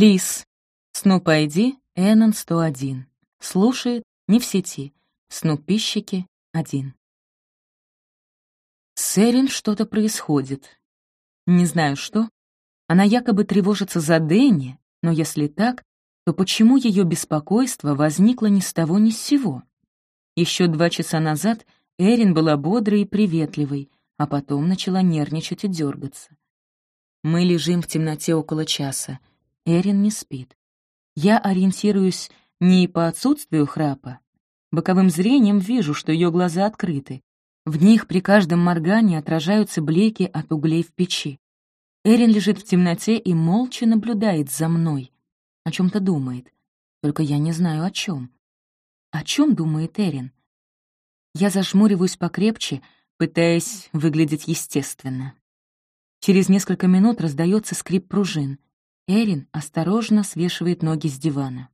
Лис. Снуп ID Эннон 101. Слушает, не в сети. Снупищики 1. С Эрин что-то происходит. Не знаю что. Она якобы тревожится за Дэнни, но если так, то почему ее беспокойство возникло ни с того ни с сего? Еще два часа назад Эрин была бодрой и приветливой, а потом начала нервничать и дергаться. Мы лежим в темноте около часа. Эрин не спит. Я ориентируюсь не по отсутствию храпа. Боковым зрением вижу, что ее глаза открыты. В них при каждом моргании отражаются блеки от углей в печи. Эрин лежит в темноте и молча наблюдает за мной. О чем то думает. Только я не знаю, о чем. О чем думает Эрин? Я зажмуриваюсь покрепче, пытаясь выглядеть естественно. Через несколько минут раздается скрип пружин. Эрин осторожно свешивает ноги с дивана.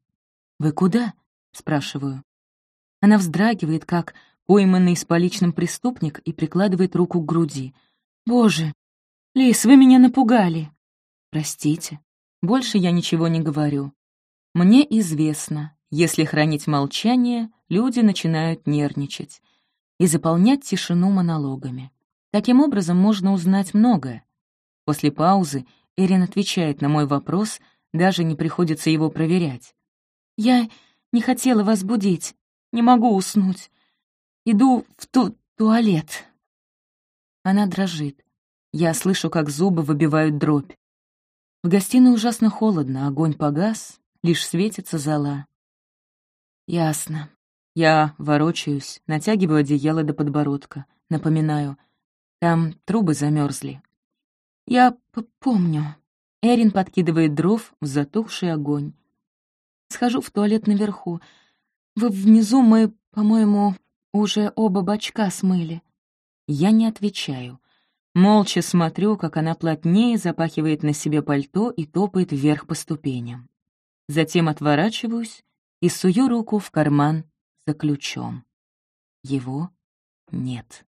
«Вы куда?» — спрашиваю. Она вздрагивает, как пойманный с поличным преступник, и прикладывает руку к груди. «Боже, Лис, вы меня напугали!» «Простите, больше я ничего не говорю. Мне известно, если хранить молчание, люди начинают нервничать и заполнять тишину монологами. Таким образом можно узнать многое. После паузы Эрин отвечает на мой вопрос, даже не приходится его проверять. «Я не хотела вас будить, не могу уснуть. Иду в ту туалет». Она дрожит. Я слышу, как зубы выбивают дробь. В гостиной ужасно холодно, огонь погас, лишь светится зола. Ясно. Я ворочаюсь, натягиваю одеяло до подбородка. Напоминаю, там трубы замерзли. Я помню. Эрин подкидывает дров в затухший огонь. Схожу в туалет наверху. Вы внизу мы, по-моему, уже оба бачка смыли. Я не отвечаю. Молча смотрю, как она плотнее запахивает на себе пальто и топает вверх по ступеням. Затем отворачиваюсь и сую руку в карман за ключом. Его нет.